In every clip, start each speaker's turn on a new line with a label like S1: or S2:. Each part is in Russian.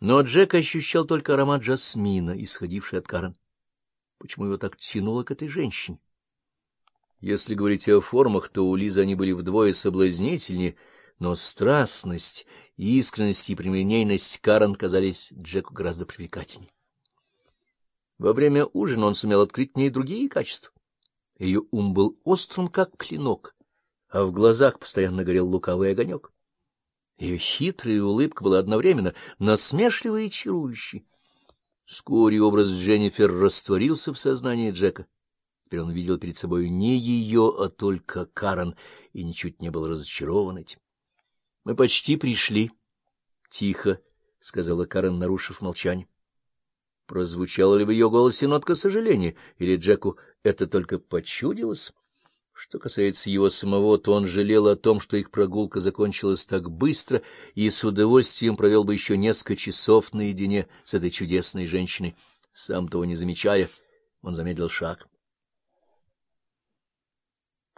S1: Но Джек ощущал только аромат жасмина, исходивший от Карен. Почему его так тянуло к этой женщине? Если говорить о формах, то у Лизы они были вдвое соблазнительнее, но страстность, искренность и прямолинейность Карен казались Джеку гораздо привлекательнее. Во время ужина он сумел открыть в ней другие качества. Ее ум был острым, как клинок, а в глазах постоянно горел лукавый огонек. Ее хитрая улыбка была одновременно насмешливой и чарующей. Вскоре образ Дженнифер растворился в сознании Джека. Теперь он видел перед собой не ее, а только Карен, и ничуть не был разочарован этим. — Мы почти пришли. — Тихо, — сказала Карен, нарушив молчание. Прозвучало ли в ее голосе нотка сожаления, или Джеку это только почудилось? Что касается его самого, то он жалел о том, что их прогулка закончилась так быстро, и с удовольствием провел бы еще несколько часов наедине с этой чудесной женщиной. Сам того не замечая, он замедлил шаг.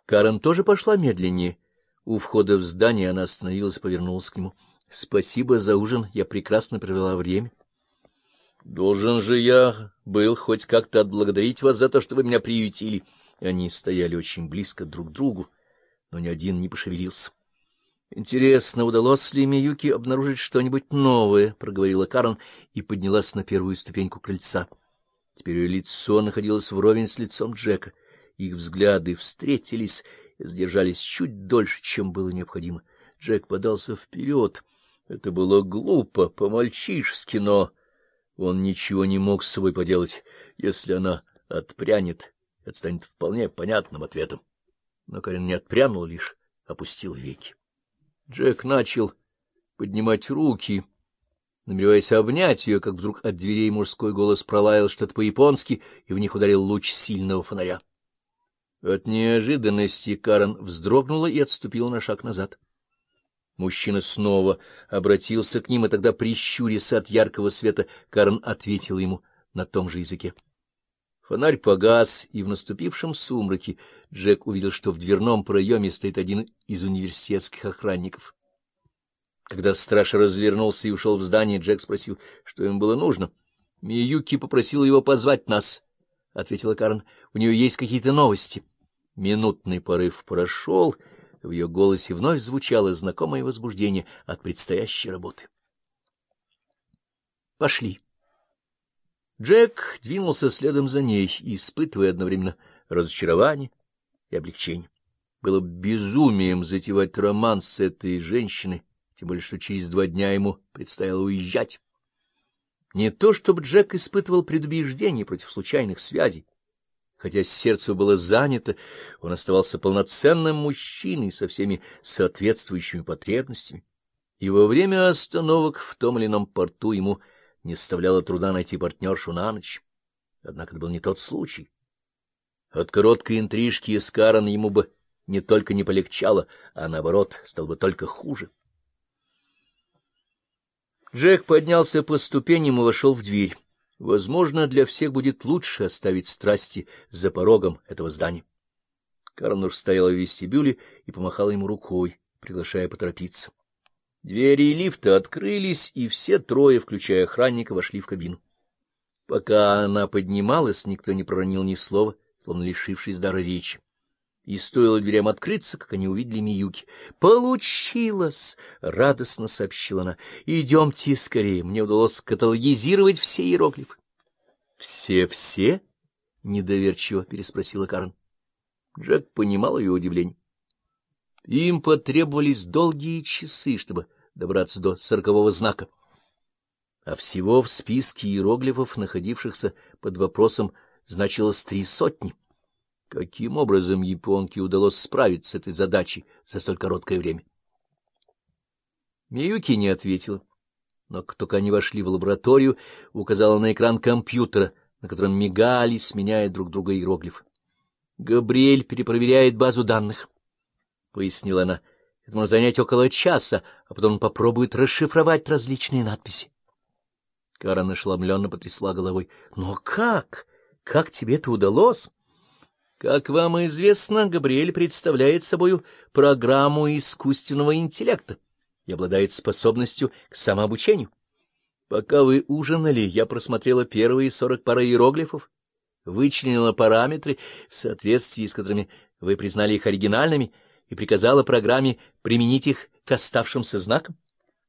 S1: Карен тоже пошла медленнее. У входа в здание она остановилась и повернулась к нему. — Спасибо за ужин, я прекрасно провела время. — Должен же я был хоть как-то отблагодарить вас за то, что вы меня приютили. — они стояли очень близко друг к другу, но ни один не пошевелился. — Интересно, удалось ли Миюки обнаружить что-нибудь новое? — проговорила Карен и поднялась на первую ступеньку крыльца. Теперь ее лицо находилось вровень с лицом Джека. Их взгляды встретились и сдержались чуть дольше, чем было необходимо. Джек подался вперед. Это было глупо, по-мальчишески, но он ничего не мог с собой поделать. Если она отпрянет, это станет вполне понятным ответом. Но Карен не отпрянула лишь, опустила веки. Джек начал поднимать руки, намереваясь обнять ее, как вдруг от дверей мужской голос пролаял что-то по-японски, и в них ударил луч сильного фонаря. От неожиданности Карен вздрогнула и отступила на шаг назад. Мужчина снова обратился к ним, и тогда, прищурясь от яркого света, Карен ответил ему на том же языке. Фонарь погас, и в наступившем сумраке Джек увидел, что в дверном проеме стоит один из университетских охранников. Когда страж развернулся и ушел в здание, Джек спросил, что им было нужно. — Миюки попросила его позвать нас, — ответила Карен. — У нее есть какие-то новости. Минутный порыв прошел, в ее голосе вновь звучало знакомое возбуждение от предстоящей работы. — Пошли. Джек двинулся следом за ней, испытывая одновременно разочарование и облегчение. Было безумием затевать роман с этой женщиной, тем более что через два дня ему предстояло уезжать. Не то чтобы Джек испытывал предубеждение против случайных связей, хотя сердце было занято, он оставался полноценным мужчиной со всеми соответствующими потребностями, и во время остановок в том или ином порту ему не составляло труда найти партнершу на ночь. Однако это был не тот случай. От короткой интрижки с Карен ему бы не только не полегчало, а, наоборот, стало бы только хуже. Джек поднялся по ступеням и вошел в дверь. Возможно, для всех будет лучше оставить страсти за порогом этого здания. Карен уж стояла в вестибюле и помахала ему рукой, приглашая поторопиться. Двери лифта открылись, и все трое, включая охранника, вошли в кабину. Пока она поднималась, никто не проронил ни слова, словно лишившись дара речи. И стоило дверям открыться, как они увидели Миюки. «Получилось!» — радостно сообщила она. «Идемте скорее, мне удалось каталогизировать все иероглифы». «Все-все?» — недоверчиво переспросила Карен. Джек понимал ее удивление. Им потребовались долгие часы, чтобы добраться до сорокового знака. А всего в списке иероглифов, находившихся под вопросом, значилось три сотни. Каким образом японке удалось справиться с этой задачей за столь короткое время? Миюки не ответила, но как только они вошли в лабораторию, указала на экран компьютера, на котором мигали, сменяя друг друга иероглифы. Габриэль перепроверяет базу данных. — пояснила она. — Это может занять около часа, а потом он попробует расшифровать различные надписи. Карен ошеломленно потрясла головой. — Но как? Как тебе это удалось? — Как вам известно, Габриэль представляет собою программу искусственного интеллекта и обладает способностью к самообучению. Пока вы ужинали, я просмотрела первые сорок пар иероглифов, вычленила параметры, в соответствии с которыми вы признали их оригинальными, и приказала программе применить их к оставшимся знакам.